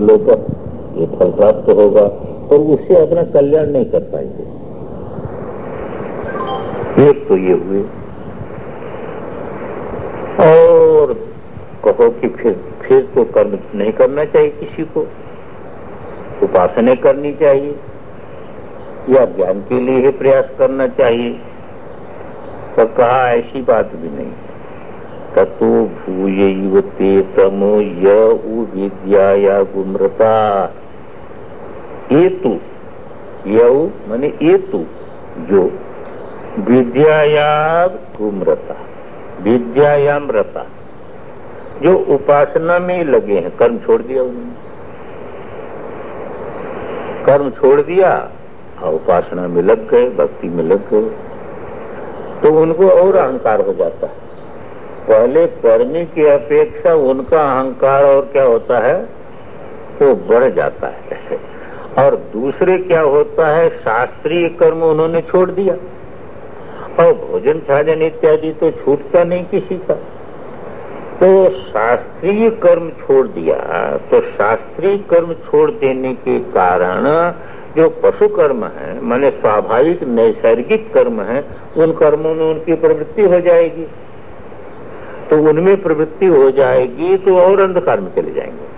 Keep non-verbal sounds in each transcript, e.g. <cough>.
लो पर ये फल प्राप्त होगा और उससे अपना कल्याण नहीं कर पाएँगे। एक तो ये हुए। और कहो कि फिर फिर तो कर्म नहीं करना चाहिए किसी को। उपासना करनी चाहिए। या ज्ञान के लिए ही प्रयास करना चाहिए। तो कहा ऐसी बात भी नहीं। तत्व भूय ते तमो य विद्या या गुमृता एतु यऊ माने एतु जो विद्याया गुमरता विद्यायाम रता जो उपासना में लगे हैं, कर्म छोड़ दिया उन्होंने। कर्म छोड़ दिया और उपासना में लग गए, भक्ति में लग गए तो उनको और अहंकार हो जाता है। पहले पढ़ने की अपेक्षा उनका अहंकार और क्या होता है? वो बढ़ जाता है। और दूसरे क्या होता है? शास्त्रीय कर्म उन्होंने छोड़ दिया। और भोजन छाजन इत्यादि तो छूटता नहीं किसी का। तो शास्त्रीय कर्म छोड़ दिया। तो शास्त्रीय कर्म छोड़ देने के कारण जो पशु कर्म है, माने स्वाभाविक नैसर्गिक कर्म है, उन कर्मों में उनकी प्रवृत्ति हो जाएगी। तो उनमें प्रवृत्ति हो जाएगी तो और अंधकार में चले जाएँगे।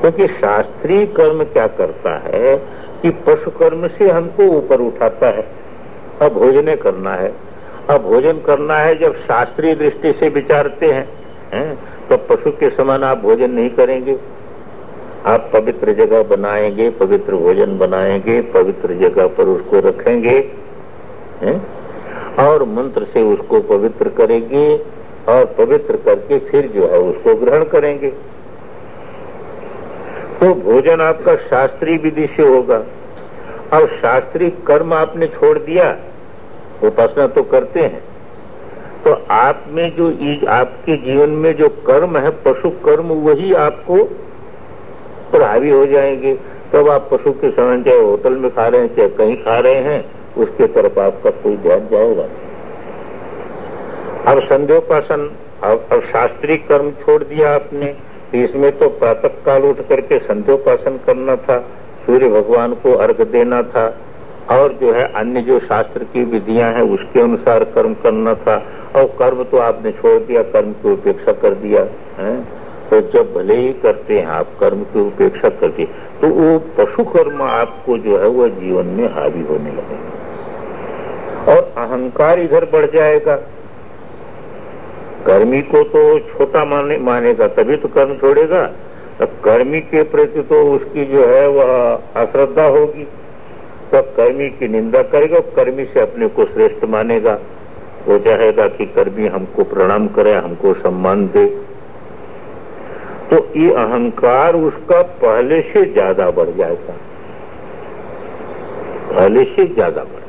क्योंकि शास्त्रीय कर्म क्या करता है कि पशु कर्म से हमको ऊपर उठाता है। अब भोजन करना है। अब भोजन करना है जब शास्त्रीय दृष्टि से विचारते हैं, है? तो पशु के समान आप भोजन नहीं करेंगे। आप पवित्र जगह बनाएँगे, पवित्र भोजन बनाएँगे, पवित्र जगह पर उसको रखेंगे, है? और मंत्र से उसको पवित्र करेंगे। और पवित्र करके फिर जो है उसको ग्रहण करेंगे। तो भोजन आपका शास्त्रीय विधि से होगा। और शास्त्रीय कर्म आपने छोड़ दिया, उपासना तो करते हैं। तो आप में जो आपके जीवन में जो कर्म है, पशु कर्म, वही आपको प्रभावी हो जाएँगे। तब तो आप पशु के समय चाहे होटल में खा रहे हैं, चाहे कहीं खा रहे हैं, उसके तरफ़ आपका कोई ध्यान जाएगा। अब संध्योपासन अब, अब शास्त्रीय कर्म छोड़ दिया आपने। इसमें तो प्रातः काल उठ करके संध्योपासन करना था सूर्य भगवान को अर्घ देना था और जो है अन्य जो शास्त्र की विधियाँ हैं उसके अनुसार कर्म करना था। और कर्म तो आपने छोड़ दिया कर्म की उपेक्षा कर दिया है? तो जब भले ही करते हैं आप कर्म की उपेक्षा करके तो वो पशु कर्म आपको जो है वह जीवन में हावी होने लगेगा। और अहंकार इधर बढ़ जाएगा। कर्मी को तो छोटा माने, मानेगा, तभी तो कर्म छोड़ेगा। तो कर्मी के प्रति तो उसकी जो है वह अश्रद्धा होगी। तो कर्मी की निंदा करेगा कर्मी से अपने को श्रेष्ठ मानेगा। वो चाहेगा कि कर्मी हमको प्रणाम करे, हमको सम्मान दे। तो ये अहंकार उसका पहले से ज़्यादा बढ़ जाएगा। पहले से ज़्यादा बढ़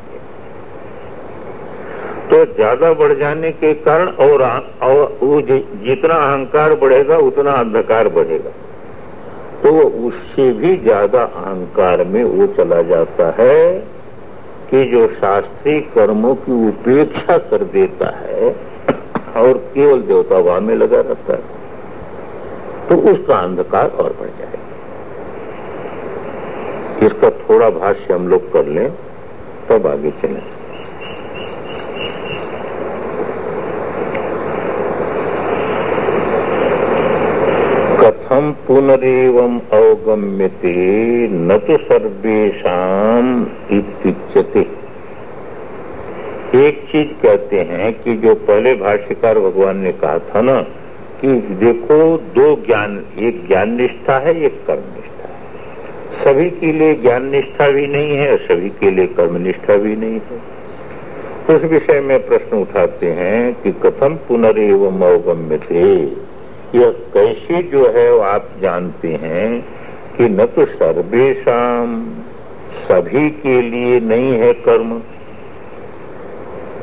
तो ज़्यादा बढ़ जाने के कारण और, और वो जितना अहंकार बढ़ेगा उतना अंधकार बढ़ेगा। तो उससे भी ज़्यादा अहंकार में वो चला जाता है कि जो शास्त्रीय कर्मों की उपेक्षा कर देता है और केवल देवता में लगा रहता है तो उसका अंधकार और बढ़ जाएगा। इसका थोड़ा भाष्य हम लोग कर लें तब आगे चलें कथम पुनरेवम अवगम्यते, न तो सर्वेशा इत्युच्यते। एक चीज़ कहते हैं कि जो पहले भाष्यकार भगवान ने कहा था ना, कि देखो, दो ज्ञान, एक ज्ञान निष्ठा है, एक कर्म निष्ठा है। सभी के लिए ज्ञान निष्ठा भी नहीं है, और सभी के लिए कर्म निष्ठा भी नहीं है। उस विषय में प्रश्न उठाते हैं कि कथम पुनरेवम अवगम्य थे यह कैसे जो है वो आप जानते हैं कि न तो सर्वेशम सभी के लिए नहीं है कर्म।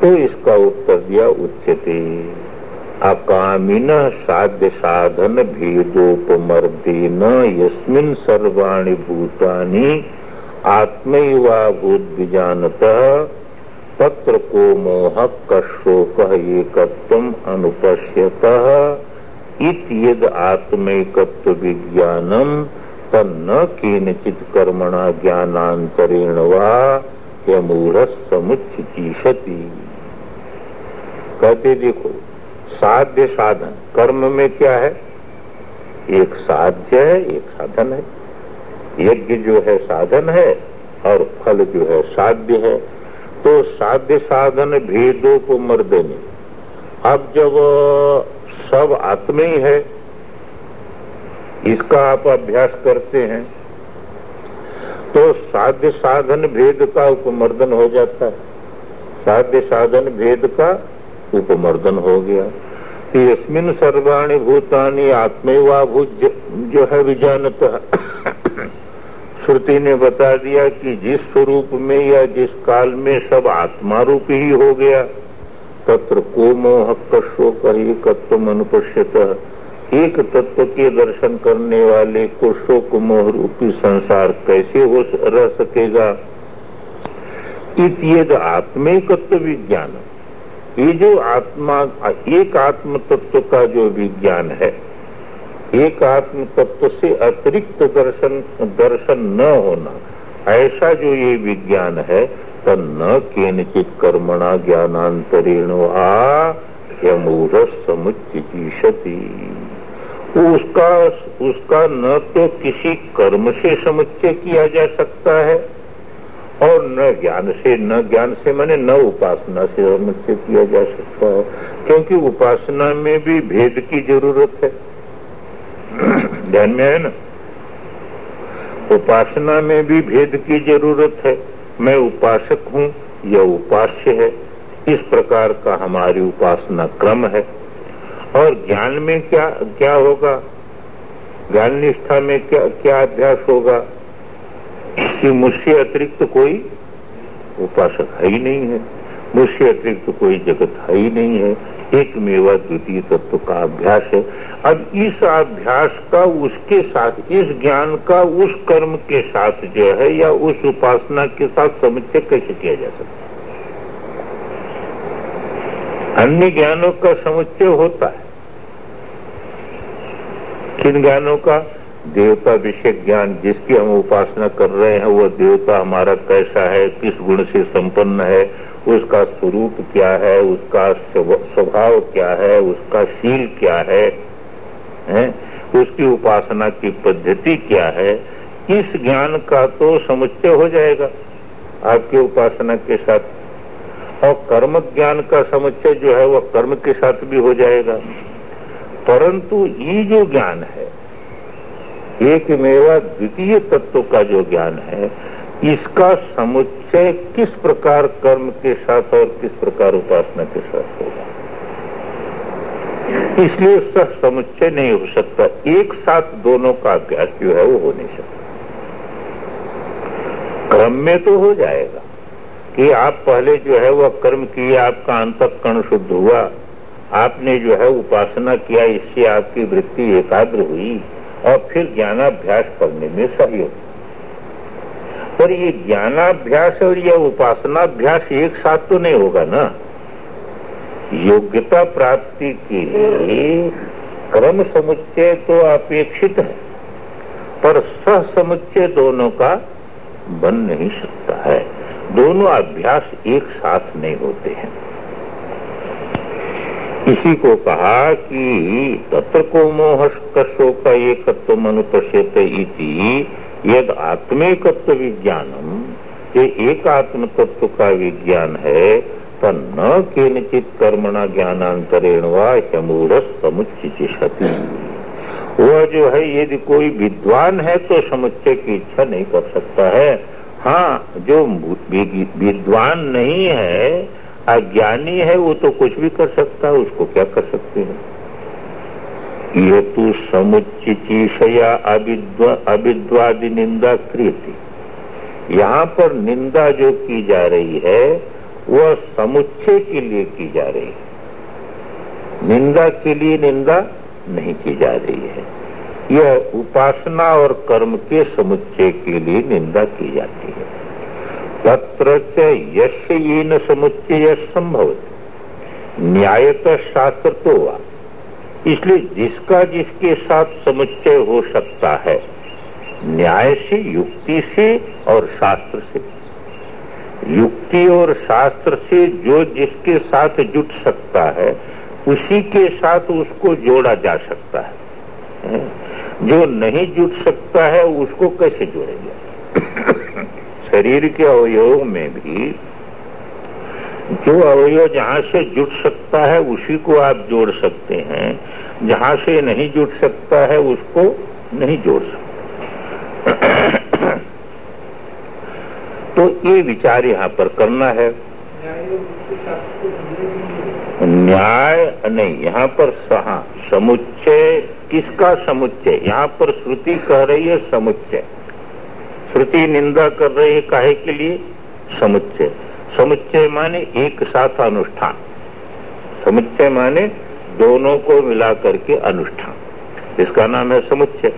तो इसका उत्तर दिया उच्चते अकामिन साध्य साधन भेदोपमर्देन यस्मिन सर्वाणि भूतानि आत्मैवा भूत विजानत तत्र को मोह कशोक एक अनुपश्यत। इत यद आत्मैकत्व विज्ञानम तन्न केनचित कर्मणा ज्ञानांतरेण वा यमूढ़ समुचिशति कहते देखो, साध्य साधन, कर्म में क्या है? एक साध्य है, एक साधन है। यज्ञ जो है साधन है, और फल जो है साध्य है। तो साध्य साधन भेदों को मर्दनी अब जब सब आत्मा ही है। इसका आप अभ्यास करते हैं तो साध्य साधन भेद का उपमर्दन हो जाता है। साध्य साधन भेद का उपमर्दन हो गया। इसमिन सर्वाणी भूतानी आत्मेवाभूत जो है विजानत। श्रुति ने बता दिया कि जिस स्वरूप में या जिस काल में सब आत्मा रूप ही हो गया। तत्र को मोह कशो अनुपश्यत एक तत्व के दर्शन करने वाले को शोक मोह रूपी संसार कैसे हो रह सकेगा? इत आत्मिकत्व विज्ञान। ये जो आत्मा, एक आत्म तत्व का जो विज्ञान है, एक आत्म तत्व से अतिरिक्त दर्शन दर्शन न होना, ऐसा जो ये विज्ञान है तो न केनचित कर्मणा ज्ञानांतरेण आ उसका उसका न तो किसी कर्म से समुच्चय किया जा सकता है, और न ज्ञान से, न ज्ञान से मैंने न उपासना से समुच्चय किया जा सकता है, क्योंकि उपासना में भी भेद की ज़रूरत है। <clears throat> ध्यान में है ना? उपासना में भी भेद की ज़रूरत है। मैं उपासक हूँ, यह उपास्य है। इस प्रकार का हमारी उपासना क्रम है। और ज्ञान में क्या क्या होगा? ज्ञान निष्ठा में क्या क्या अभ्यास होगा? कि मुझसे अतिरिक्त कोई उपासक है ही नहीं है। मुझसे अतिरिक्त कोई जगत है ही नहीं है। एक मेवा द्वितीय तत्व का अभ्यास है। अब इस अभ्यास का, उसके साथ, इस ज्ञान का, उस कर्म के साथ जो है, या उस उपासना के साथ समुच्चय कैसे किया जा सकता है? अन्य ज्ञानों का समुच्चय होता है। किन ज्ञानों का? देवता विषय ज्ञान, जिसकी हम उपासना कर रहे हैं वह देवता हमारा कैसा है, किस गुण से संपन्न है उसका स्वरूप क्या है उसका स्वभाव क्या है उसका शील क्या है, है? उसकी उपासना की पद्धति क्या है इस ज्ञान का तो समुच्चय हो जाएगा आपकी उपासना के साथ और कर्म ज्ञान का समुच्चय जो है वह कर्म के साथ भी हो जाएगा परंतु ये जो ज्ञान है एक मेवा द्वितीय तत्व का जो ज्ञान है इसका समुच्चय किस प्रकार कर्म के साथ और किस प्रकार उपासना के साथ होगा। इसलिए उसका समुच्चय नहीं हो सकता। एक साथ दोनों का अभ्यास जो है वो हो नहीं सकता। क्रम में तो हो जाएगा कि आप पहले जो है वह कर्म किए, आपका अंतकरण शुद्ध हुआ, आपने जो है उपासना किया, इससे आपकी वृत्ति एकाग्र हुई और फिर ज्ञानाभ्यास करने में सहयोग पर ये ज्ञानाभ्यास और यह उपासनाभ्यास एक साथ तो नहीं होगा ना? योग्यता प्राप्ति के लिए क्रम समुच्चय तो अपेक्षित है, पर सह समुच्चय दोनों का बन नहीं सकता है। दोनों अभ्यास एक साथ नहीं होते हैं। इसी को कहा कि तत्र को मोह शोक एकत्व अनुपश्यत यद आत्मेकत्व विज्ञानम ये एक आत्म तत्व का विज्ञान है तो न केनचित कर्मणा ज्ञानांतरेण वमूढ़ समुचिति वह जो है, यदि कोई विद्वान है तो समुच्चय की इच्छा नहीं कर सकता है। हाँ जो विद्वान नहीं है, अज्ञानी है, वो तो कुछ भी कर सकता है, उसको क्या कर सकते हैं? ये तो समुचिशया अविद्वादि निंदा क्रियती। यहाँ पर निंदा जो की जा रही है, वह समुच्चय के लिए की जा रही है। निंदा के लिए निंदा नहीं की जा रही है। यह उपासना और कर्म के समुच्चय के लिए निंदा की जाती है। तत्र यश न समुच्चय संभव न्यायत शास्त्र तो हुआ इसलिए जिसका जिसके साथ समुच्चय हो सकता है, न्याय से, युक्ति से और शास्त्र से। युक्ति और शास्त्र से जो जिसके साथ जुट सकता है, उसी के साथ उसको जोड़ा जा सकता है। जो नहीं जुट सकता है, उसको कैसे जोड़ेंगे? <coughs> शरीर के अवयव में भी जो अवयव जहाँ से जुट सकता है, उसी को आप जोड़ सकते हैं। जहाँ से नहीं जुट सकता है, उसको नहीं जोड़ सकते। <clears throat> तो ये विचार यहाँ पर करना है। न्याय नहीं, यहाँ पर सहा, समुच्चय, किसका समुच्चय? यहाँ पर श्रुति कह रही है समुच्चय। श्रुति निंदा कर रही है काहे के लिए? समुच्चय। समुच्चय माने एक साथ अनुष्ठान। समुच्चय माने दोनों को मिला करके अनुष्ठान। इसका नाम है समुच्चय।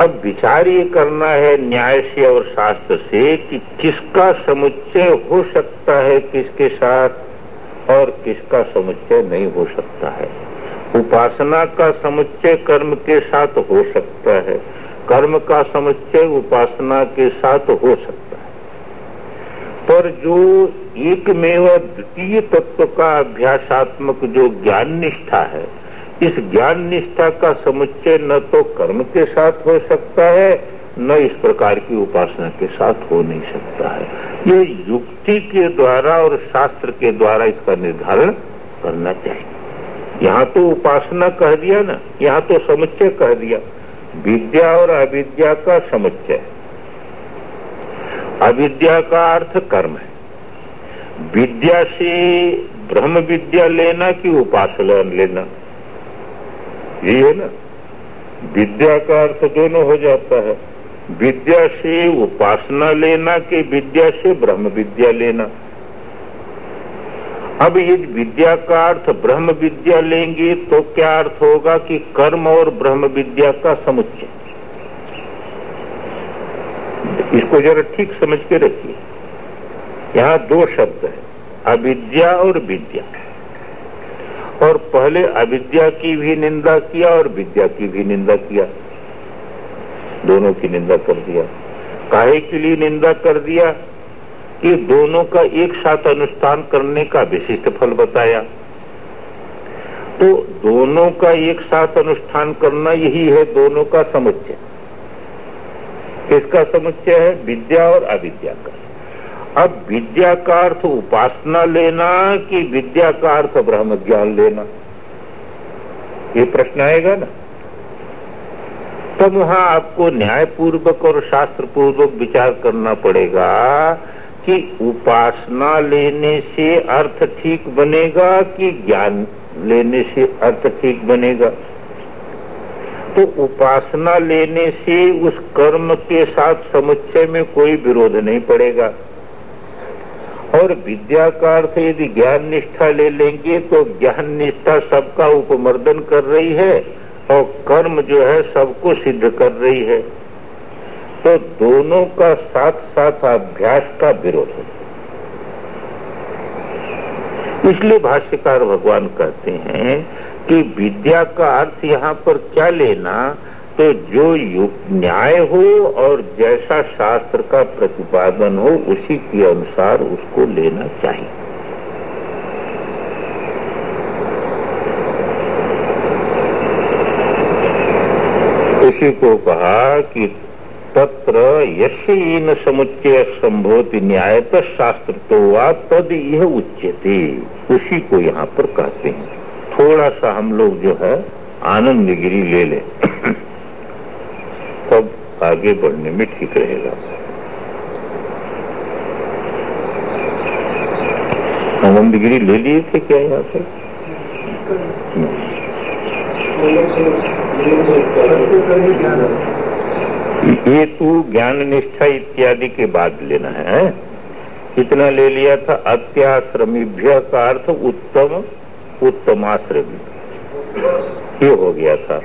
अब विचार ये करना है न्याय से और शास्त्र से कि किसका समुच्चय हो सकता है किसके साथ और किसका समुच्चय नहीं हो सकता है। उपासना का समुच्चय कर्म के साथ हो सकता है। कर्म का समुच्चय उपासना के साथ हो सकता है पर जो एक में द्वितीय तत्व का अभ्यासात्मक जो ज्ञान निष्ठा है, इस ज्ञान निष्ठा का समुच्चय न तो कर्म के साथ हो सकता है, न इस प्रकार की उपासना के साथ हो नहीं सकता है। ये युक्ति के द्वारा और शास्त्र के द्वारा इसका निर्धारण करना चाहिए। यहाँ तो उपासना कह दिया ना, यहाँ तो समुच्चय कह दिया। विद्या और अविद्या का समुच्चय। अविद्या का अर्थ कर्म है। विद्या से ब्रह्म विद्या लेना कि उपासना लेना? ये है ना? विद्या का अर्थ दोनों हो जाता है। विद्या से उपासना लेना कि विद्या से ब्रह्म विद्या लेना? अब ये विद्या का अर्थ ब्रह्म विद्या लेंगे तो क्या अर्थ होगा कि कर्म और ब्रह्म विद्या का समुच्चय? इसको जरा ठीक समझ के रखिए यहाँ दो शब्द है, अविद्या और विद्या। और पहले अविद्या की भी निंदा किया और विद्या की भी निंदा किया। दोनों की निंदा कर दिया। काहे के लिए निंदा कर दिया? कि दोनों का एक साथ अनुष्ठान करने का विशिष्ट फल बताया। तो दोनों का एक साथ अनुष्ठान करना यही है दोनों का समुच्चय। किसका समुच्चय है? विद्या और अविद्या का। अब विद्या का अर्थ उपासना लेना कि विद्या का अर्थ ब्रह्म ज्ञान लेना? ये प्रश्न आएगा ना? तब वहाँ आपको न्याय पूर्वक और शास्त्र पूर्वक विचार करना पड़ेगा कि उपासना लेने से अर्थ ठीक बनेगा कि ज्ञान लेने से अर्थ ठीक बनेगा? तो उपासना लेने से उस कर्म के साथ समुच्चय में कोई विरोध नहीं पड़ेगा। और विद्या का अर्थ यदि ज्ञान निष्ठा ले लेंगे तो ज्ञान निष्ठा सबका उपमर्दन कर रही है और कर्म जो है सबको सिद्ध कर रही है। तो दोनों का साथ साथ अभ्यास का विरोध है। इसलिए भाष्यकार भगवान कहते हैं कि विद्या का अर्थ यहाँ पर क्या लेना तो जो न्याय हो और जैसा शास्त्र का प्रतिपादन हो, उसी के अनुसार उसको लेना चाहिए। उसी को कहा कि तत्र यशीन समुच्चय संभोति न्याय शास्त्र तो वा तद यह उच्चते उसी को यहाँ पर कहते हैं। थोड़ा सा हम लोग जो है, आनंद गिरी ले लें। <clears throat> तब आगे बढ़ने में ठीक रहेगा। आनंद डिग्री ले लिए थे क्या यहाँ पे ये <clears throat> तू ज्ञान निष्ठा इत्यादि के बाद लेना है कितना ले लिया था, अत्याश्रमीभ्य का अर्थ उत्तम उत्तमाश्रमी ये हो गया था।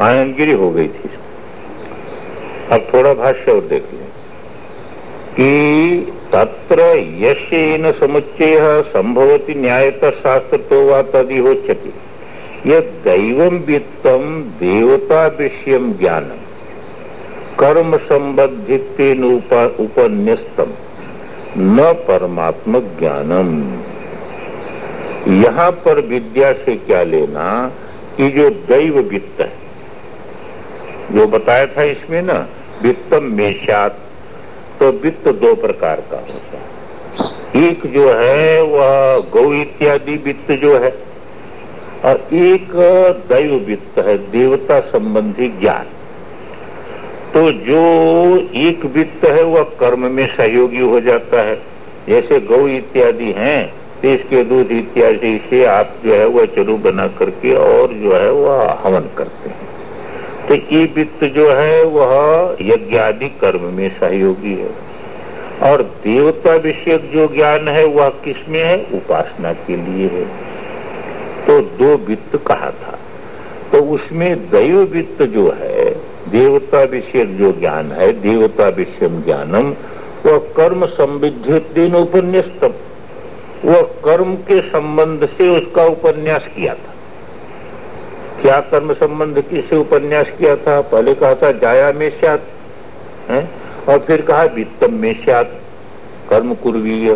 आयनगिरी हो गई थी। अब थोड़ा भाष्य और देख लें। कि तत्र यशेन समुच्चय संभवती न्यायता शास्त्र तो वा तदी हो चकी यह दैव वित्तम देवता विषय ज्ञानम कर्म संबंधित उपन्यस्तम। न परमात्म ज्ञानम यहाँ पर विद्या से क्या लेना कि जो दैव वित्त है। जो बताया था इसमें ना, वित्तम मेषात तो वित्त दो प्रकार का होता है। एक जो है, वह गौ इत्यादि वित्त जो है, और एक दैव वित्त है, देवता संबंधी ज्ञान। तो जो एक वित्त है, वह कर्म में सहयोगी हो जाता है। जैसे गौ इत्यादि हैं देश के दूध इत्यादि से आप जो है, वह चरु बना करके और जो है, वह हवन करते हैं। तो ये वित्त जो है, वह यज्ञ आदि कर्म में सहयोगी है। और देवता विषयक जो ज्ञान है, वह किसमें है? उपासना के लिए है। तो दो वित्त कहा था। तो उसमें दैव वित्त जो है देवता विषय जो ज्ञान है देवता विषय ज्ञानम वह कर्म संविध्युद्दीन उपन्यास्तम, वह कर्म के संबंध से उसका उपन्यास किया था। क्या कर्म संबंध किसे उपन्यास किया था? पहले कहा था, जाया में सात और फिर कहा, वित्तम में सात कर्म कुर्वीय।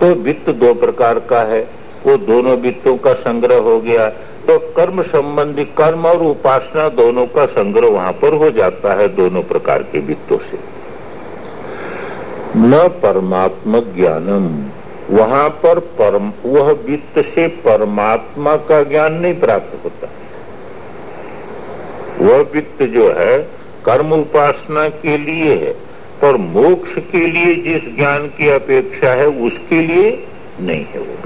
तो वित्त दो प्रकार का है, वो दोनों वित्तों का संग्रह हो गया। तो कर्म संबंधी कर्म और उपासना दोनों का संग्रह वहाँ पर हो जाता है दोनों प्रकार के वित्तों से। न परमात्मा ज्ञानम। वहाँ पर परम, वह वित्त से परमात्मा का ज्ञान नहीं प्राप्त होता। वह वित्त जो है, कर्म उपासना के लिए है, पर मोक्ष के लिए जिस ज्ञान की अपेक्षा है, उसके लिए नहीं है वो।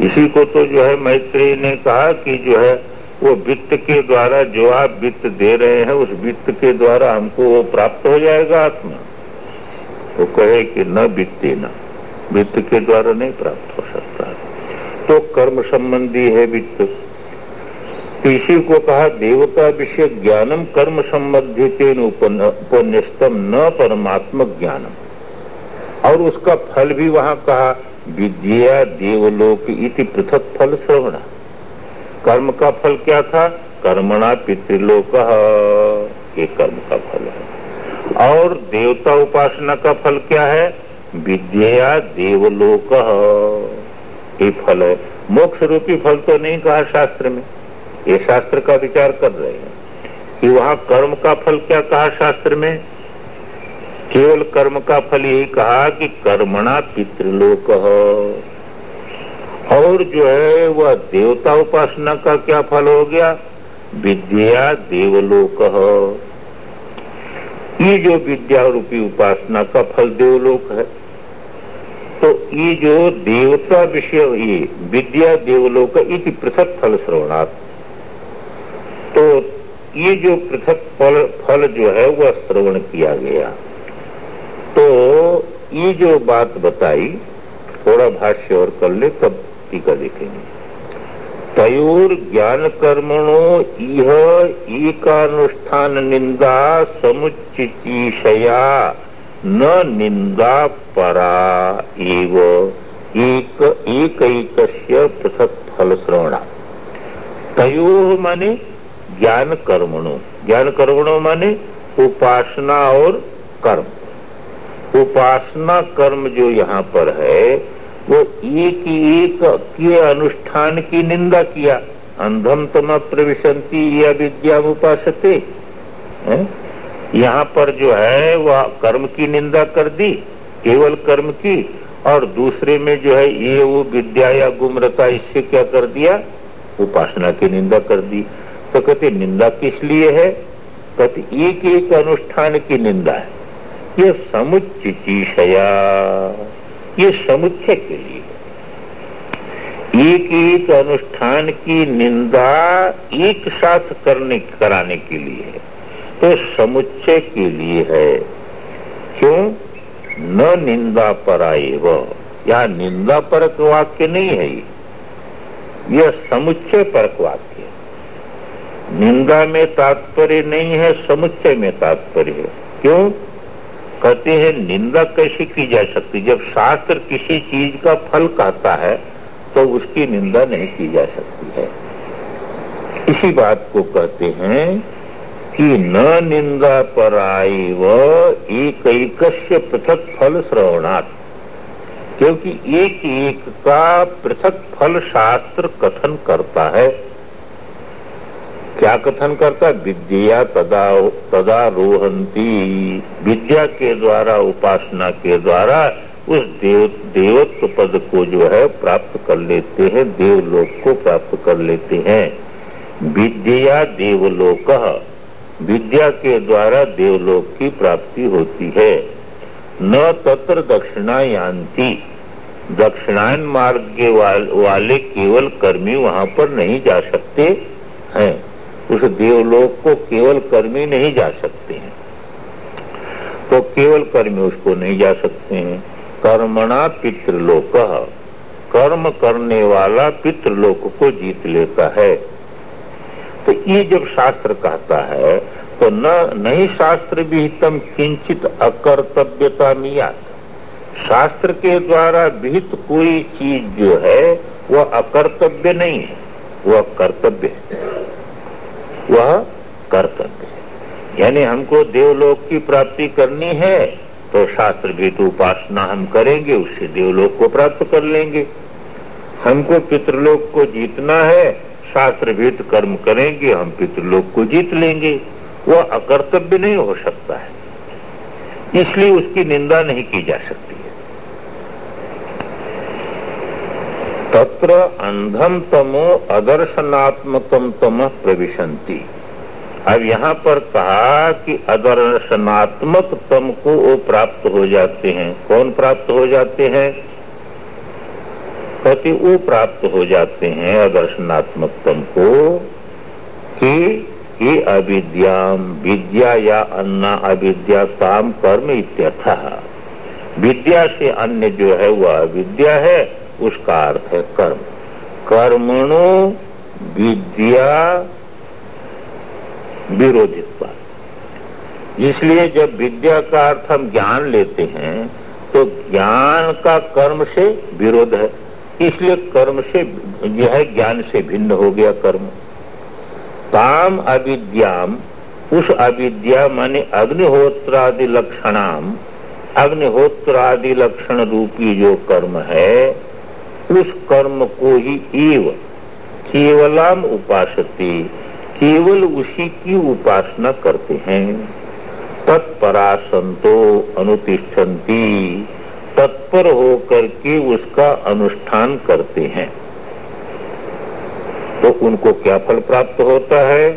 इसी को तो जो है मैत्री ने कहा कि जो है वो वित्त के द्वारा जो आप वित्त दे रहे हैं, उस वित्त के द्वारा हमको वो प्राप्त हो जाएगा आत्मा। वो कहे कि न वित्ते न, वित्त के द्वारा नहीं प्राप्त हो सकता। तो कर्म संबंधी है वित्त। इसी को कहा देवता विषय ज्ञानम, कर्म संबंधित उपन्यस्तम न परमात्मक ज्ञानम। और उसका फल भी वहाँ कहा विद्या देवलोक इति पृथक फल श्रवण। कर्म का फल क्या था? कर्मणा पितृलोक। ये कर्म का फल है। और देवता उपासना का फल क्या है? विद्या देवलोक। ये फल है। मोक्ष रूपी फल तो नहीं कहा शास्त्र में। ये शास्त्र का विचार कर रहे हैं कि वहाँ कर्म का फल क्या कहा शास्त्र में? केवल कर्म का फल यही कहा कि कर्मणा पितृलोक और जो है, वह देवता उपासना का क्या फल हो गया? विद्या देवलोक ये जो विद्या रूपी उपासना का फल देवलोक है तो ये जो देवता विषय, ये विद्या देवलोक इति पृथक फल श्रवणार्थ तो ये जो पृथक फल फल जो है, वह श्रवण किया गया। ये जो बात बताई थोड़ा भाष्य और कर ले तब टीका देखेंगे। तयोर ज्ञान कर्मणो यह एकानुष्ठान निंदा समुचितीशया न निंदा परा एव एक एक, एक पृथक फल श्रवणा तयो माने ज्ञान कर्मणो। ज्ञान कर्मणो माने उपासना और कर्म। उपासना कर्म जो यहाँ पर है, वो एक एक के अनुष्ठान की निंदा किया। अंधम तम प्रविशंति या विद्या उपासते। यहाँ पर जो है, वह कर्म की निंदा कर दी, केवल कर्म की, और दूसरे में जो है, ये वो विद्या या गुमरता, इससे क्या कर दिया? उपासना की निंदा कर दी। तो कहते, निंदा किस लिए है? कहते एक एक अनुष्ठान की निंदा है। ये समुचिशया ये समुच्चय के लिए। एक एक अनुष्ठान की निंदा एक साथ करने, कराने के लिए है। तो समुच्चय के लिए है। क्यों? न निंदा पर आए वह निंदा परक वाक्य नहीं है यह समुच्चय परक वाक्य निंदा में तात्पर्य नहीं है, समुच्चय में तात्पर्य है। क्यों? कहते हैं, निंदा कैसे की जा सकती? जब शास्त्र किसी चीज़ का फल कहता है तो उसकी निंदा नहीं की जा सकती है। इसी बात को कहते हैं कि न निंदा पर आई व एक पृथक फल श्रवणात्। क्योंकि एक एक का पृथक फल शास्त्र कथन करता है। क्या कथन करता? विद्या तदा तदारोहंती विद्या के द्वारा, उपासना के द्वारा उस देव, देवत्व पद को जो है प्राप्त कर लेते हैं, देवलोक को प्राप्त कर लेते हैं। विद्या देवलोक। विद्या के द्वारा देवलोक की प्राप्ति होती है। न तत्र दक्षिणायांती दक्षिणायन मार्ग के वाले केवल कर्मी वहाँ पर नहीं जा सकते हैं। उस देवलोक को केवल कर्मी नहीं जा सकते हैं। तो केवल कर्मी उसको नहीं जा सकते हैं। कर्मणा पितृलोक। कर्म करने वाला पितृलोक को जीत लेता है। तो ये जब शास्त्र कहता है तो न, नहीं शास्त्र विहितम किंचित अकर्तव्यता मिया शास्त्र के द्वारा विहित कोई चीज़ जो है, वह अकर्तव्य नहीं है, वह कर्तव्य है। वह कर्तव्य है। यानी हमको देवलोक की प्राप्ति करनी है तो शास्त्र भी तो उपासना हम करेंगे, उससे देवलोक को प्राप्त कर लेंगे। हमको पितृलोक को जीतना है शास्त्र भेद कर्म करेंगे, हम पितृलोक को जीत लेंगे। वह अकर्तव्य नहीं हो सकता है। इसलिए उसकी निंदा नहीं की जा सकती है तत्र अंधम तमो अदर्शनात्मक तम प्रविशंति अब यहाँ पर कहा कि अदर्शनात्मक तम को वो प्राप्त हो जाते हैं। कौन प्राप्त हो जाते हैं? कहते वो प्राप्त हो जाते हैं अदर्शनात्मक तम को कि ये अविद्याम, विद्या या अन्ना अविद्या काम कर्म इत्यर्थ। विद्या से अन्य जो है, वह अविद्या है। उसका अर्थ है कर्म। कर्मणो विद्या विरोधित्व इसलिए जब विद्या का अर्थ हम ज्ञान लेते हैं तो ज्ञान का कर्म से विरोध है। इसलिए कर्म से, यह ज्ञान से भिन्न हो गया कर्म। काम अविद्याम, उस अविद्या माने अग्निहोत्रादि लक्षणाम। अग्निहोत्रादि लक्षण रूपी जो कर्म है उस कर्म को ही एव, केवलम उपासती, केवल उसी की उपासना करते हैं। तत्परा संतो तत्पर होकर के उसका अनुष्ठान करते हैं। तो उनको क्या फल प्राप्त होता है?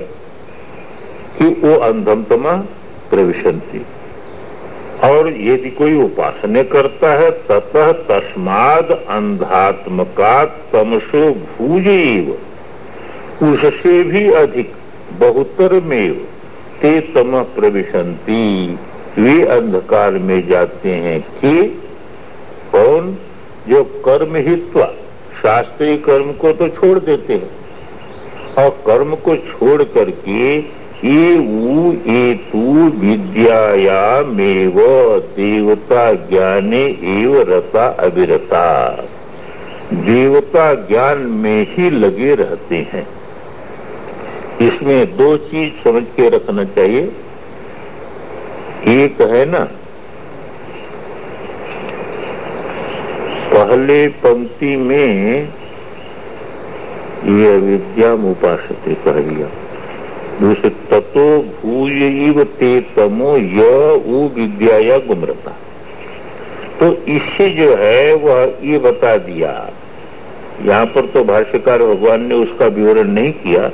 कि वो अंधमतमा प्रविशंती और यदि कोई उपासना करता है, ततः तस्माद अंधात्मका तमसो भूजेव उससे भी अधिक बहुतर में ते तम प्रविशंति वे अंधकार में जाते हैं कि कौन? जो कर्म हित्वा शास्त्रीय कर्म को तो छोड़ देते हैं। और कर्म को छोड़ करके एतु विद्यायामेव देवता ज्ञाने एव रता अविरता। देवता ज्ञान में ही लगे रहते हैं। इसमें दो चीज़ समझ के रखना चाहिए। एक है ना, पहले पंक्ति में यह विद्या उपास कह दिया। दूसरे ततो भूय ते तमो य विद्या या गुमरता। तो इससे जो है, वह ये बता दिया। यहाँ पर तो भाष्यकार भगवान ने उसका विवरण नहीं किया,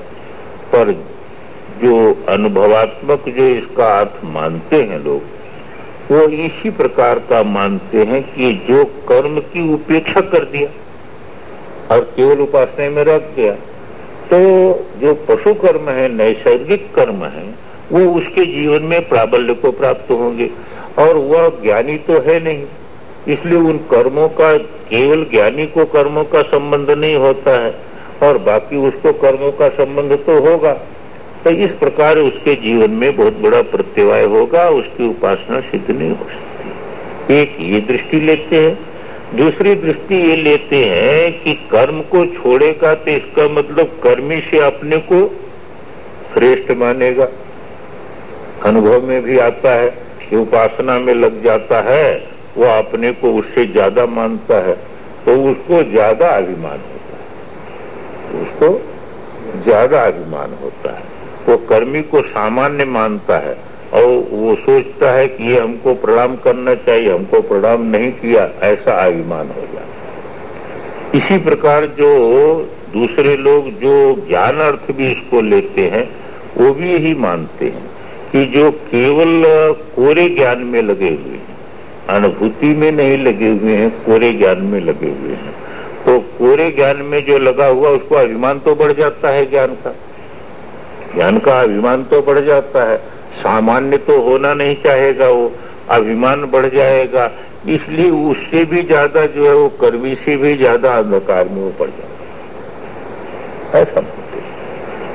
पर जो अनुभवात्मक जो इसका अर्थ मानते हैं लोग, वो इसी प्रकार का मानते हैं कि जो कर्म की उपेक्षा कर दिया और केवल उपासना में रख गया तो जो पशु कर्म है, नैसर्गिक कर्म है, वो उसके जीवन में प्राबल्य को प्राप्त होंगे। और वह ज्ञानी तो है नहीं। इसलिए उन कर्मों का, केवल ज्ञानी को कर्मों का संबंध नहीं होता है, और बाकी उसको कर्मों का संबंध तो होगा। तो इस प्रकार उसके जीवन में बहुत बड़ा प्रत्यवाय होगा, उसकी उपासना सिद्ध नहीं हो सकती। एक ये दृष्टि लेते हैं। दूसरी दृष्टि ये लेते हैं कि कर्म को छोड़ेगा तो इसका मतलब कर्मी से अपने को श्रेष्ठ मानेगा। अनुभव में भी आता है कि उपासना में लग जाता है, वो अपने को उससे ज़्यादा मानता है तो उसको ज़्यादा अभिमान होता है। उसको ज़्यादा अभिमान होता है। वो कर्मी को सामान्य मानता है। और वो सोचता है कि ये हमको प्रणाम करना चाहिए, हमको प्रणाम नहीं किया, ऐसा अभिमान हो जाता इसी प्रकार जो दूसरे लोग जो ज्ञान अर्थ भी इसको लेते हैं, वो भी यही मानते हैं कि जो केवल कोरे ज्ञान में लगे हुए हैं, अनुभूति में नहीं लगे हुए हैं, कोरे ज्ञान में लगे हुए हैं तो कोरे ज्ञान में जो लगा हुआ, उसको अभिमान तो बढ़ जाता है ज्ञान का। ज्ञान का अभिमान तो बढ़ जाता है। सामान्य तो होना नहीं चाहेगा, वो अभिमान बढ़ जाएगा। इसलिए उससे भी ज़्यादा जो है वो कर्मी से भी ज़्यादा अंधकार में वो पड़ जाएगा ऐसा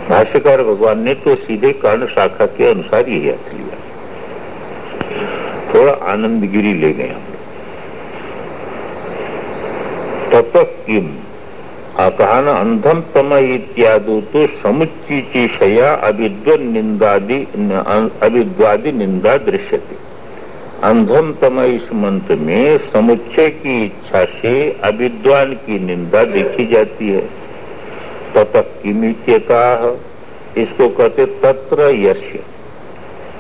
भाष्यकार भगवान ने तो सीधे कर्ण शाखा के अनुसार ही अर्थ लिया। थोड़ा आनंद गिरी ले गए हम लोग। तप किम? अकहन अंधम तम इत्यादि तो समुचिशया अविद्व निंदादि अविद्वादि निंदा दृश्यते। अंधम तम इस मंत्र में समुच्चय की इच्छा से अविद्वान की निंदा देखी जाती है। तत किमित्यता? इसको कहते तत्र यश्य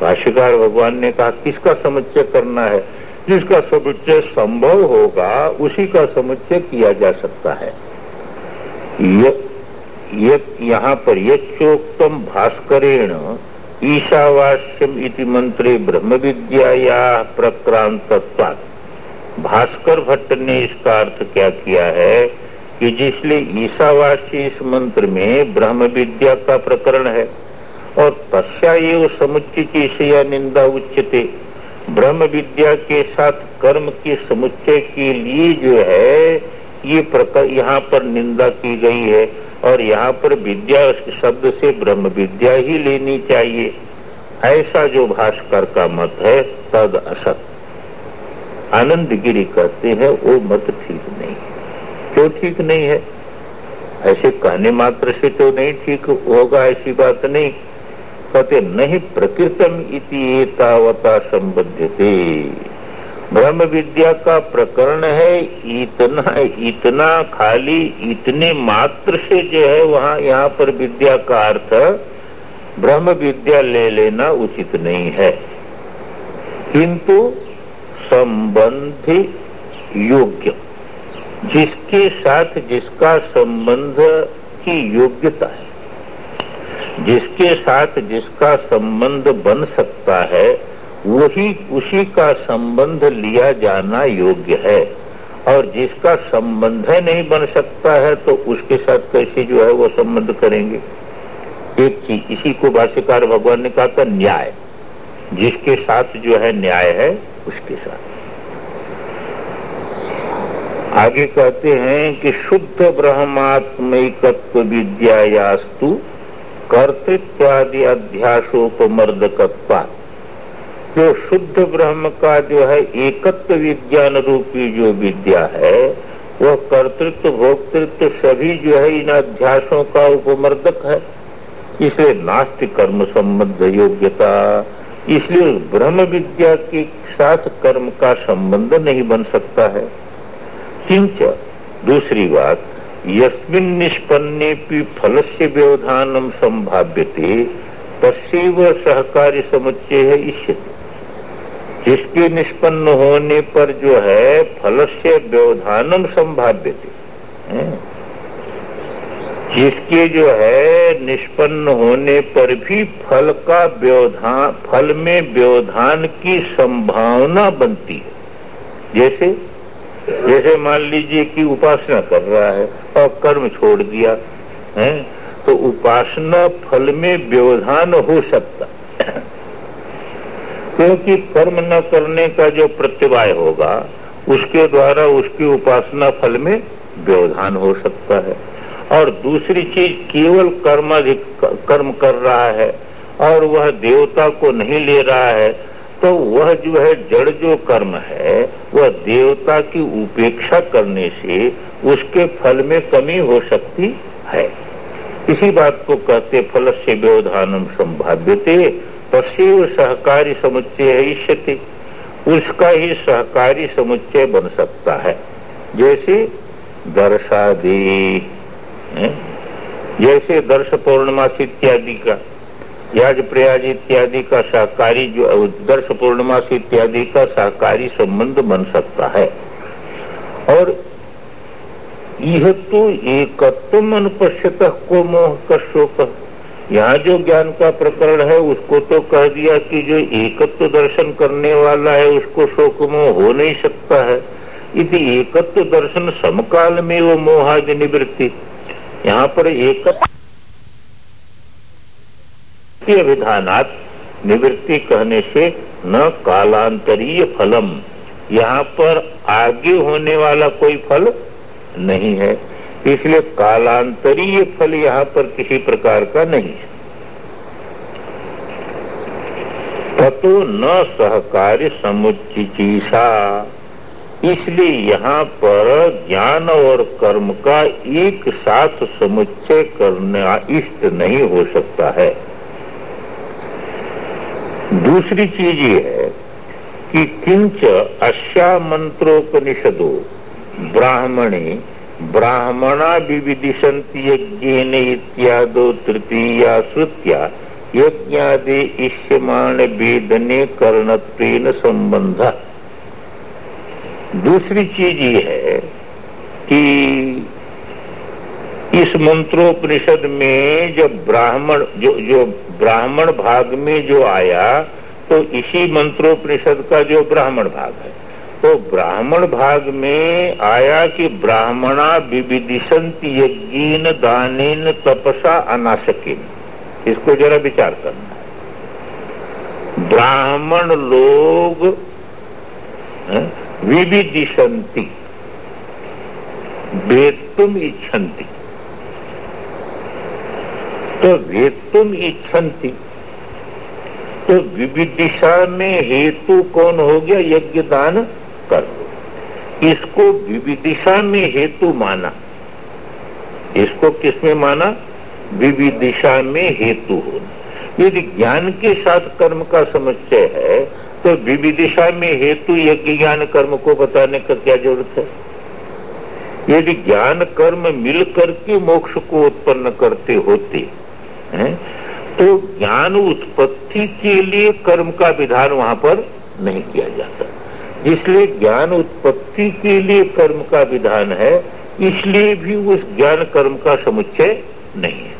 भाष्यकार भगवान ने कहा, किसका समुच्चय करना है? जिसका समुच्चय संभव होगा, उसी का समुच्चय किया जा सकता है। यहाँ पर यच्चोक्तम भास्करेण ईशावास्यम इति मंत्रे ब्रह्म विद्या या प्रक्रांत भास्कर भट्ट ने इसका अर्थ क्या किया है कि जिसलिए ईशावासी इस मंत्र में ब्रह्म विद्या का प्रकरण है, और तस्या ये समुचित ईशया निंदा उच्चते ब्रह्म विद्या के साथ कर्म के समुच्चय के लिए जो है ये प्रकार यहाँ पर निंदा की गई है और यहाँ पर विद्या शब्द से ब्रह्म विद्या ही लेनी चाहिए। ऐसा जो भास्कर का मत है, तद असत। आनंद गिरी कहते हैं, वो मत ठीक नहीं क्यों ठीक नहीं है? ऐसे कहने मात्र से तो नहीं ठीक होगा, ऐसी बात नहीं। कहते, नहीं प्रकृतम इति एतावता संबद्धते ब्रह्म विद्या का प्रकरण है, इतना इतना खाली, इतने मात्र से जो है वहाँ यहाँ पर विद्या का अर्थ ब्रह्म विद्या ले लेना उचित नहीं है। किंतु संबंधी योग्य, जिसके साथ जिसका संबंध की योग्यता है, जिसके साथ जिसका संबंध बन सकता है वही उसी का संबंध लिया जाना योग्य है। और जिसका संबंध नहीं बन सकता है तो उसके साथ कैसे जो है वो संबंध करेंगे? एक चीज़, इसी को भाष्यकार भगवान ने कहा था, न्याय। जिसके साथ जो है न्याय है, उसके साथ। आगे कहते हैं कि शुद्ध ब्रह्मात्मिकत्व विद्यायास्तु कर्तृत्वादि अध्यासोपमर्दकत्वात्। जो शुद्ध ब्रह्म का जो है एकत्व विज्ञान रूपी जो विद्या है, वह कर्तृत्व, भोक्तृत्व सभी जो है इन अध्यासों का उपमर्दक है। इसलिए नास्ति कर्म संबंध योग्यता। इसलिए उस ब्रह्म विद्या के साथ कर्म का संबंध नहीं बन सकता है। किंच दूसरी बात, यस्मिन निष्पन्ने फल से व्यवधान संभाव्य थे तस्व सहकारी समुच्चय है इष्यते। जिसके निष्पन्न होने पर जो है फल से व्यवधानम संभाव्य थे जिसके जो है, निष्पन्न होने पर भी फल का व्यवधान, फल में व्यवधान की संभावना बनती है। जैसे जैसे मान लीजिए कि उपासना कर रहा है और कर्म छोड़ दिया है तो उपासना फल में व्यवधान हो सकता। क्योंकि कर्म न करने का जो प्रत्यवाय होगा, उसके द्वारा उसकी उपासना फल में व्यवधान हो सकता है। और दूसरी चीज़, केवल कर्माधिक कर्म कर रहा है और वह देवता को नहीं ले रहा है तो वह जो है जड़ जो कर्म है, वह देवता की उपेक्षा करने से उसके फल में कमी हो सकती है। इसी बात को कहते फल से व्यवधानम संभाव्यते। तस्व सहकारी समुच्चय इष्यते उसका ही सहकारी समुच्चय बन सकता है। जैसे दर्शादि जैसे दर्श पूर्णमास इत्यादि का, याज प्रयाज इत्यादि का सहकारी जो, दर्श पूर्णमास इत्यादि का सहकारी संबंध बन सकता है। और यह तो एकत्व अनुपश्यत को मोह का शोक यहाँ जो ज्ञान का प्रकरण है, उसको तो कह दिया कि जो एकत्व दर्शन करने वाला है, उसको शोक मोह हो नहीं सकता है। यदि एकत्व दर्शन समकाल में वो मोहादि निवृत्ति। यहाँ पर एकत्व विधानात निवृत्ति कहने से न कालांतरीय फलम। यहाँ पर आगे होने वाला कोई फल नहीं है। इसलिए कालांतरीय फल यहाँ पर किसी प्रकार का नहीं है। ततो न सहकारी समुचिचा इसलिए यहाँ पर ज्ञान और कर्म का एक साथ समुच्चय करना इष्ट नहीं हो सकता है। दूसरी चीज़ ये है कि किंच अश्या मंत्रोपनिषदो ब्राह्मणी ब्राह्मणा विविदिशंति यज्ञ इत्यादो तृतीया श्रुत्या, यज्ञादि इष्यमाण वेदने कर्णत्वेन संबंध दूसरी चीज़ ये है कि इस मंत्रोपनिषद में जब ब्राह्मण, जो जो ब्राह्मण भाग में जो आया तो इसी मंत्रोपनिषद का जो ब्राह्मण भाग है। तो ब्राह्मण भाग में आया कि ब्राह्मणा विविदिशंत यज्ञीन दानेन तपसा अनाशकिन। इसको जरा विचार करना। ब्राह्मण लोग विविदिशंति वेतुम इच्छन्ति। तो वेतुम इच्छन्ति। तो विविदिशा में हेतु कौन हो गया? यज्ञ दान कर। इसको विविदिशा में हेतु माना। इसको किसमें माना? विविदिशा में हेतु। होना यदि ज्ञान के साथ कर्म का समुच्चय है तो विविदिशा में हेतु यज्ञ ज्ञान कर्म को बताने का क्या ज़रूरत है? यदि ज्ञान कर्म मिल करके मोक्ष को उत्पन्न करते होते, हैं तो ज्ञान उत्पत्ति के लिए कर्म का विधान वहाँ पर नहीं किया जाता। इसलिए ज्ञान उत्पत्ति के लिए कर्म का विधान है, इसलिए भी उस ज्ञान कर्म का समुच्चय नहीं है।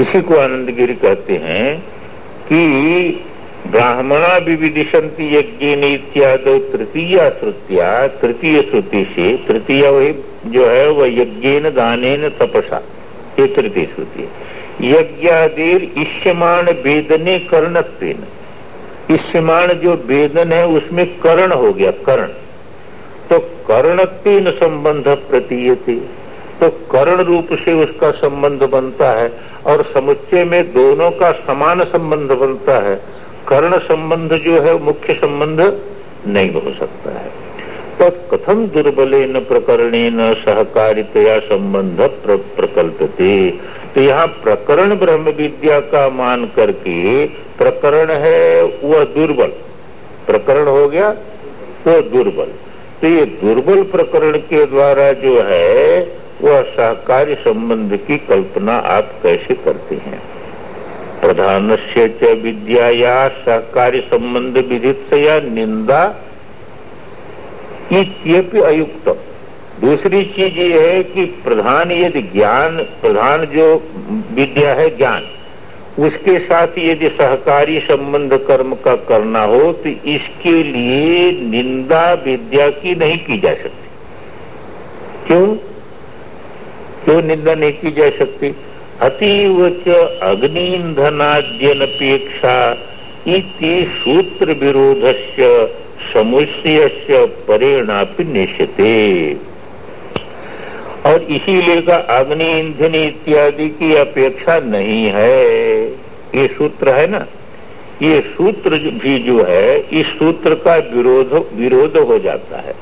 इसी को आनंद गिरी कहते हैं कि ब्राह्मणा विविदिशंति यज्ञ इत्याद तृतीय श्रुतिया, तृतीय श्रुति से, तृतीय वही जो है वह यज्ञ दान तपसा, ये तृतीय श्रुति है। यज्ञादेर इष्यमाण वेदने कर्णत्वेन। इष्यमाण जो वेदन है, उसमें करण हो गया, करण। तो कर्ण तीन संबंध प्रतीयते। तो करण रूप से उसका संबंध बनता है और समुच्चय में दोनों का समान संबंध बनता है। कर्ण संबंध जो है, मुख्य संबंध नहीं हो सकता है। कथम दुर्बल प्रकरणे सहकारितया संबंध प्र, प्रकल्पते? तो यहाँ प्रकरण ब्रह्म विद्या का मान करके प्रकरण है वह दुर्बल। प्रकरण हो गया वो दुर्बल। तो ये दुर्बल प्रकरण के द्वारा जो है वह सहकारी संबंध की कल्पना आप कैसे करते हैं? प्रधान से विद्या या सहकारी संबंध विधित या निंदा इत्यपि अयुक्त। दूसरी चीज़ ये है कि प्रधान यदि ज्ञान, प्रधान जो विद्या है ज्ञान, उसके साथ यदि सहकारी संबंध कर्म का करना हो तो इसके लिए निंदा विद्या की नहीं की जा सकती। क्यों? क्यों निंदा नहीं की जा सकती? अतीव च अग्निधनाद्यन अपेक्षा इति सूत्र विरोध से समुष्य परिणापि निश्चते और इसीलिए का अग्नि ईंधन इत्यादि की अपेक्षा नहीं है। ये सूत्र है ना? ये सूत्र भी जो है, इस सूत्र का विरोध विरोध हो जाता है।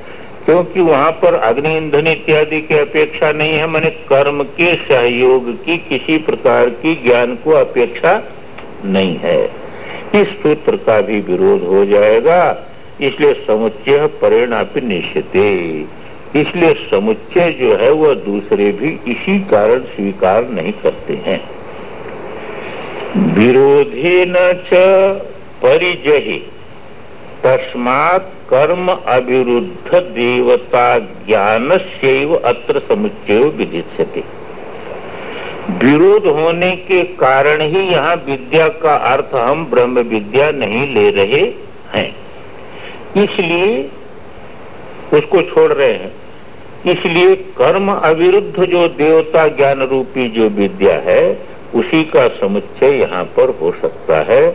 क्योंकि वहाँ पर अग्नि ईंधन इत्यादि की अपेक्षा नहीं है, मैंने कर्म के सहयोग की किसी प्रकार की ज्ञान को अपेक्षा नहीं है। इस सूत्र का भी विरोध हो जाएगा। इसलिए समुच्चय परिणाम निश्चित इसलिए समुच्चय जो है, वह दूसरे भी इसी कारण स्वीकार नहीं करते हैं। विरोधे न परिजहि, तस्मात कर्म अविरुद्ध देवता ज्ञान से अत्र समुच्चय विदित विरोध होने के कारण ही यहाँ विद्या का अर्थ हम ब्रह्म विद्या नहीं ले रहे हैं। इसलिए उसको छोड़ रहे हैं। इसलिए कर्म अविरुद्ध जो देवता ज्ञान रूपी जो विद्या है, उसी का समुच्चय यहाँ पर हो सकता है।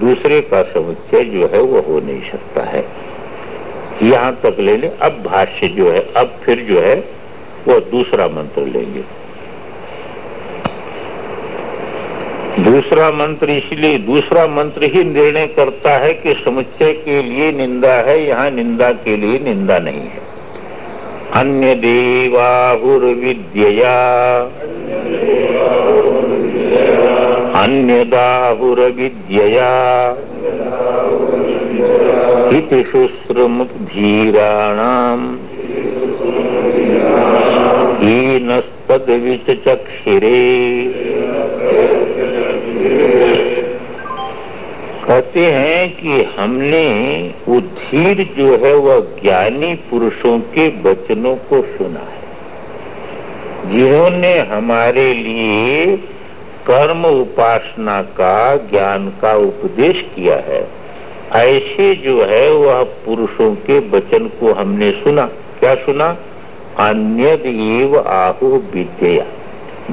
दूसरे का समुच्चय जो है, वो हो नहीं सकता है। यहाँ तक ले लें। अब भाष्य जो है, अब फिर जो है, वो दूसरा मंत्र लेंगे। दूसरा मंत्र इसलिए, दूसरा मंत्र ही निर्णय करता है कि समुच्चय के लिए निंदा है, यहाँ निंदा के लिए निंदा नहीं है। अन्य देवाहुर्विद्यया अन्यदाहुरविद्यया इति शुश्रुमधीराणाम् हीनस्तद्विचक्षिरे कहते हैं कि हमने उधीर जो है वह ज्ञानी पुरुषों के वचनों को सुना है, जिन्होंने हमारे लिए कर्म उपासना का, ज्ञान का उपदेश किया है। ऐसे जो है वह पुरुषों के वचन को हमने सुना। क्या सुना? अन्य एव आहु विद्या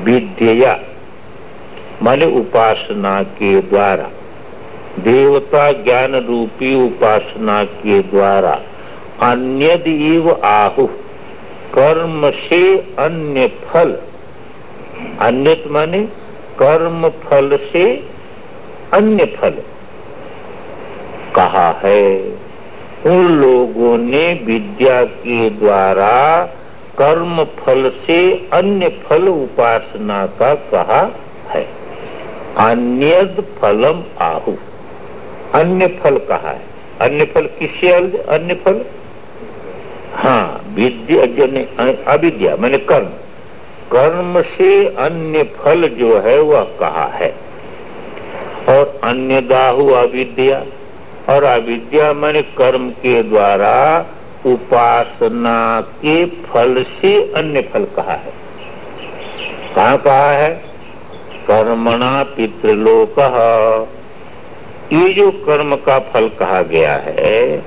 विद्या माने उपासना के द्वारा। देवता ज्ञान रूपी उपासना के द्वारा अन्य आहु, कर्म से अन्य फल। अन्य माने कर्म फल से अन्य फल। कहा है, उन लोगों ने विद्या के द्वारा कर्म फल से अन्य फल उपासना का कहा है। अन्य फलम आहु। अन्य फल कहा है? अन्य फल किससे अन्य फल? हाँ विद्या अविद्या, मैंने कर्म। कर्म से अन्य फल जो है वह कहा है? और अन्य दाहु अविद्या, और अविद्या मैंने कर्म के द्वारा उपासना के फल से अन्य फल कहा है? कहा कहा है? कर्मणा पितृलोक। ये जो कर्म का फल कहा गया है,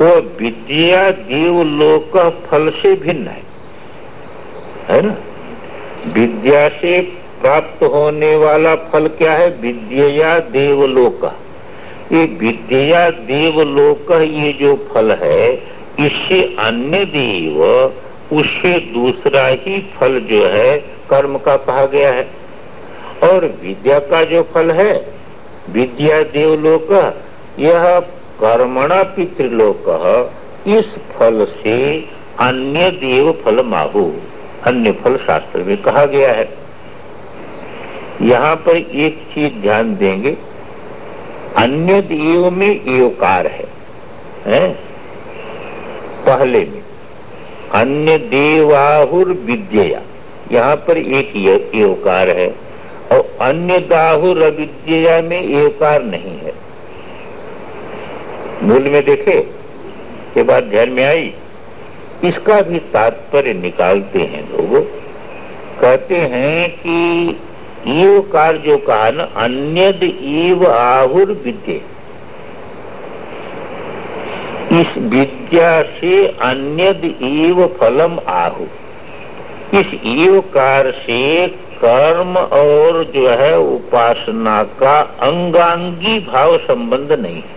वो विद्या देवलोक फल से भिन्न है। है ना? विद्या से प्राप्त होने वाला फल क्या है? विद्या देवलोक ये विद्या देवलोक ये जो फल है, इससे अन्य देव, उससे दूसरा ही फल जो है, कर्म का कहा गया है। और विद्या का जो फल है विद्या देवलोक यह कर्मणा पितृलोक इस फल से अन्य देव फल माहू अन्य फल शास्त्र में कहा गया है। यहाँ पर एक चीज़ ध्यान देंगे अन्य देव में एवकार है, है? पहले में अन्य देवाहुर विद्या यहाँ पर एक एवकार है। और अन्य दाहुर अविद्या में एवकार नहीं है। मूल में देखे के बाद ध्यान में आई, इसका भी तात्पर्य निकालते हैं लोग। कहते हैं कि ये कार्य जो कहा न अन्य आहुर विद्य। इस विद्या से अन्य फलम आहु इस ईव कार से कर्म और जो है उपासना का अंगांगी भाव संबंध नहीं है।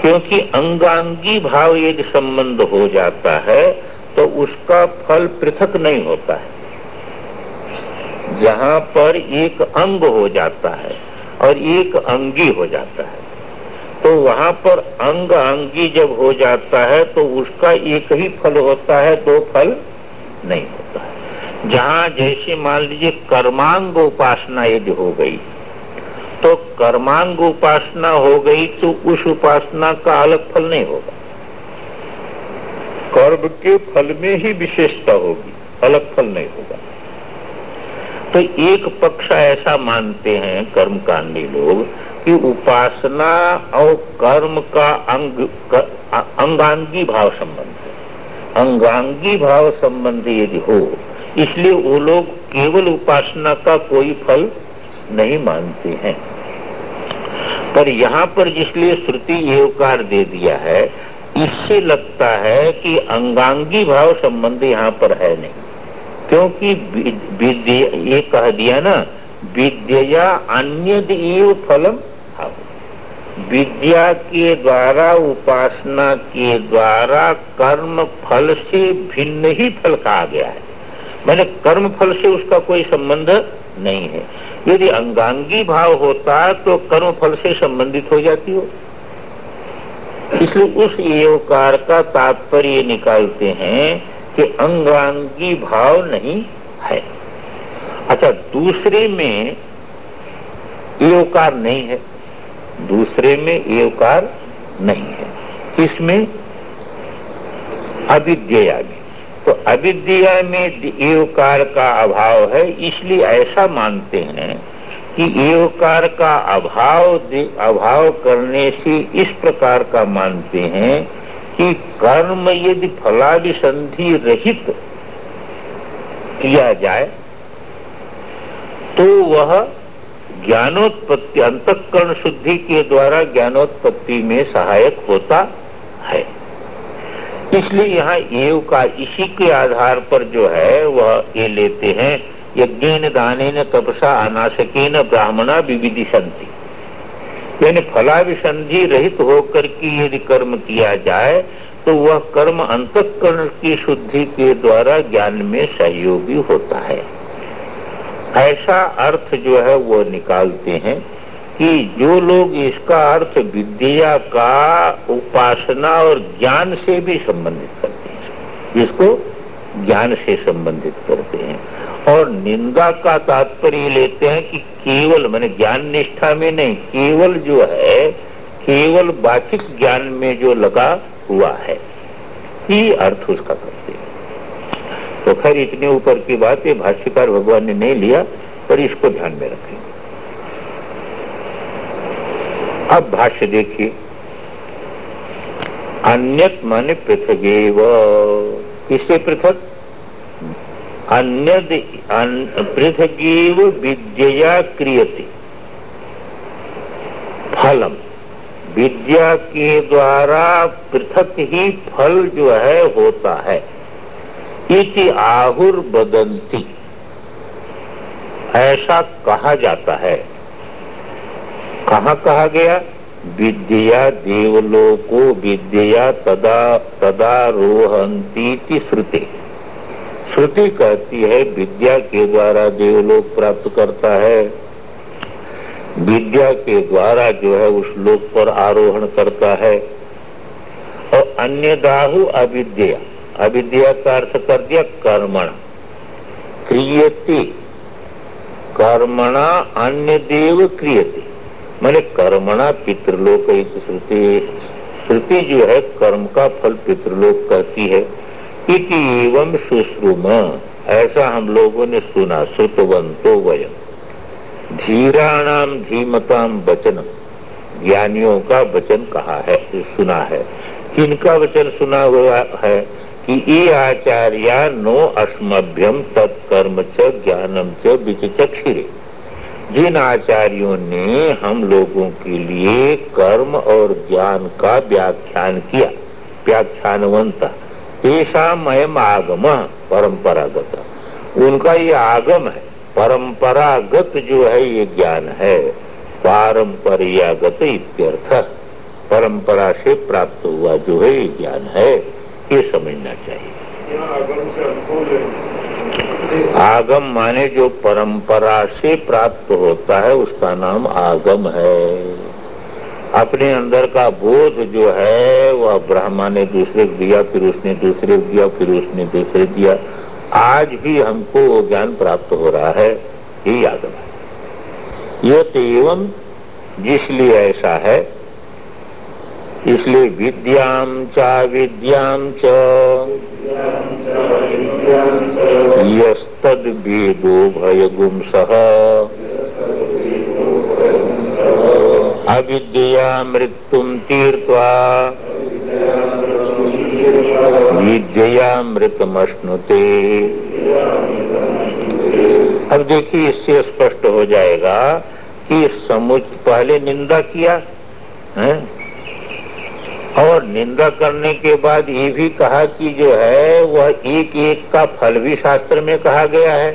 क्योंकि अंगांगी भाव यदि संबंध हो जाता है तो उसका फल पृथक नहीं होता है। जहाँ पर एक अंग हो जाता है और एक अंगी हो जाता है तो वहाँ पर अंग अंगी जब हो जाता है तो उसका एक ही फल होता है, दो फल नहीं होता है। जहाँ जैसे मान लीजिए कर्मांग उपासना यदि हो गई तो कर्मांग उपासना हो गई तो उस उपासना का अलग फल नहीं होगा। कर्म के फल में ही विशेषता होगी, अलग फल नहीं होगा। तो एक पक्ष ऐसा मानते हैं कर्मकांडी लोग कि उपासना और कर्म का अंग अंगांगी भाव संबंध है। अंगांगी भाव संबंध यदि हो इसलिए वो लोग केवल उपासना का कोई फल नहीं मानते हैं। पर यहाँ पर जिसलिए श्रुति एवकार दे दिया है, इससे लगता है कि अंगांगी भाव संबंध यहाँ पर है नहीं। क्योंकि ये कह दिया ना विद्या अन्य फलम विद्या के द्वारा, उपासना के द्वारा कर्म फल से भिन्न ही फल कहा गया है। मैंने कर्म फल से उसका कोई संबंध नहीं है। यदि अंगांगी भाव होता तो कर्म फल से संबंधित हो जाती हो। इसलिए उस एवकार का तात्पर्य निकालते हैं कि अंगांगी भाव नहीं है। अच्छा दूसरे में एवकार नहीं है। दूसरे में एवकार नहीं है। किसमें अविद्या में तो अविद्या में एवकार का अभाव है, इसलिए ऐसा मानते हैं कि एवकार का अभाव अभाव करने से इस प्रकार का मानते हैं कि कर्म यदि फलाभिसंधि रहित किया जाए तो वह ज्ञानोत्पत्ति, अंतकरण शुद्धि के द्वारा ज्ञानोत्पत्ति में सहायक होता है। इसलिए यहाँ एव का इसी के आधार पर जो है, वह ये लेते हैं यज्ञ दाने न तपसा अनाशके न ब्राह्मणा विविधि संति यानी फलाभिसंधि रहित होकर के यदि कर्म किया जाए तो वह कर्म अंतकरण की शुद्धि के द्वारा ज्ञान में सहयोगी होता है। ऐसा अर्थ जो है, वो निकालते हैं। कि जो लोग इसका अर्थ विद्या का उपासना और ज्ञान से भी संबंधित करते हैं इसको ज्ञान से संबंधित करते हैं, और निंदा का तात्पर्य लेते हैं कि केवल, मैंने ज्ञान निष्ठा में नहीं, केवल जो है, केवल बाचिक ज्ञान में जो लगा हुआ है, ही अर्थ उसका करते हैं। तो खैर, इतने ऊपर की बात ये भाष्यकार भगवान ने नहीं लिया, पर इसको ध्यान में रखेंगे अब भाष्य देखिए। अन्यत मन पृथक किससे पृथक? अन्य पृथक विद्या क्रियते। फलम। विद्या के द्वारा पृथक ही फल जो है, होता है। इति आहुर बदंती ऐसा कहा जाता है। कहा कहा गया? विद्या देवलोको विद्या तदा तदा रोहंती श्रुति। श्रुति कहती है, विद्या के द्वारा देवलोक प्राप्त करता है। विद्या के द्वारा जो है उस लोक पर आरोहण करता है। और अन्य दाहु अविद्या। अविद्या का अर्थ कर दिया, कर्मण। क्रियति। कर्मणा अन्य देव क्रियते। मैंने कर्मणा पितृलोक श्रुति श्रुति जो है, कर्म का फल पितृलोक कहती है। इति एवं सुश्रुम ऐसा हम लोगों ने सुना, श्रुतवंतो वयम। धीराणाम धीमताम वचन ज्ञानियों का वचन कहा है, सुना है। किनका वचन सुना हुआ है कि ये आचार्य नो अस्मभ्यम तत्कर्म च ज्ञानम च विचक्षिरे। जिन आचार्यों ने हम लोगों के लिए कर्म और ज्ञान का व्याख्यान किया। व्याख्यानवंत ऐसा मयम आगम, परंपरागत। उनका ये आगम है, परंपरागत जो है ये ज्ञान है, पारंपरियागत इत्यर्थ। परंपरा से प्राप्त हुआ जो है ये ज्ञान है, ये समझना चाहिए। आगम माने जो परंपरा से प्राप्त होता है उसका नाम आगम है। अपने अंदर का बोध जो है वह ब्रह्मा ने दूसरे को दिया फिर उसने दूसरे को दिया फिर उसने दूसरे दिया। आज भी हमको वो ज्ञान प्राप्त हो रहा है यही आगम है ये तो एवं जिसलिए ऐसा है इसलिए विद्याम चा विद्याम च। यस्तद भय गुमसह अविद्या मृत्यु तीर्थवा विद्या मृतमश्नुते अब देखिए, इससे स्पष्ट हो जाएगा कि समुच पहले निंदा किया, है? और निंदा करने के बाद ये भी कहा कि जो है, वह एक एक का फल भी शास्त्र में कहा गया है।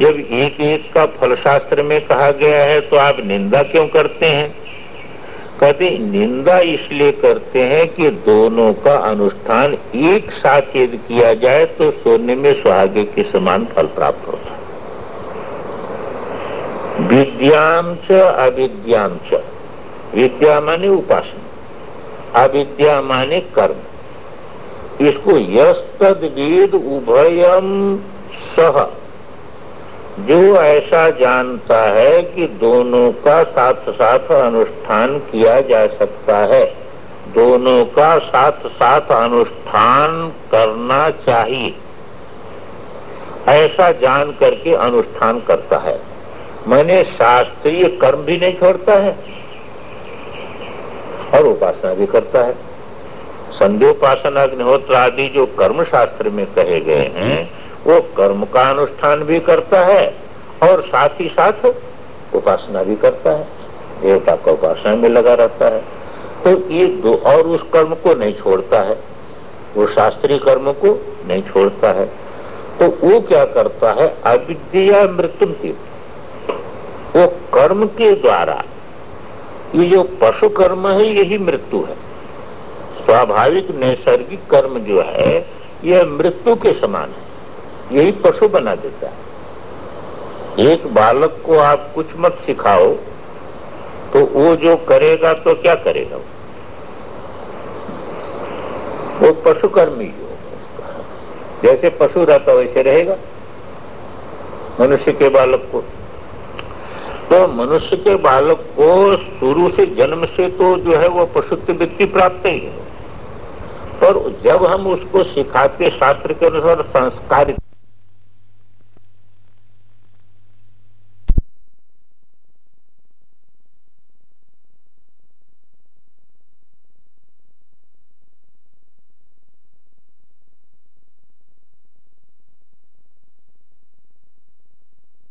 जब एक एक का फल शास्त्र में कहा गया है तो आप निंदा क्यों करते हैं? कहते निंदा इसलिए करते हैं कि दोनों का अनुष्ठान एक साथ यदि किया जाए तो सोने में सुहागे के समान फल प्राप्त होता अविद्याम च विद्या माने उपासना। अविद्या माने कर्म। इसको यद उभयम सह। जो ऐसा जानता है कि दोनों का साथ साथ अनुष्ठान किया जा सकता है, दोनों का साथ साथ अनुष्ठान करना चाहिए। ऐसा जान करके अनुष्ठान करता है। मैंने शास्त्रीय कर्म भी नहीं छोड़ता है। और उपासना भी करता है। संध्योपासना अग्निहोत्र आदि जो कर्म शास्त्र में कहे गए हैं, वो कर्म का अनुष्ठान भी करता है और साथ ही साथ उपासना भी करता है। देवता का उपासना में लगा रहता है। तो ये दो और उस कर्म को नहीं छोड़ता है। वो शास्त्रीय कर्म को नहीं छोड़ता है। तो वो क्या करता है? अविद्या मृत्यु वो कर्म के द्वारा ये जो पशु कर्म है, यही मृत्यु है। स्वाभाविक नैसर्गिक कर्म जो है, यह मृत्यु के समान है। यही पशु बना देता है। एक बालक को आप कुछ मत सिखाओ तो वो जो करेगा तो क्या करेगा? वो वो पशु कर्मी होगा जैसे पशु रहता, वैसे रहेगा। मनुष्य के बालक को। तो मनुष्य के बालक को शुरू से जन्म से तो जो है वो पशुत्व वृत्ति प्राप्त ही है। पर जब हम उसको सिखाते शास्त्र के अनुसार संस्कारित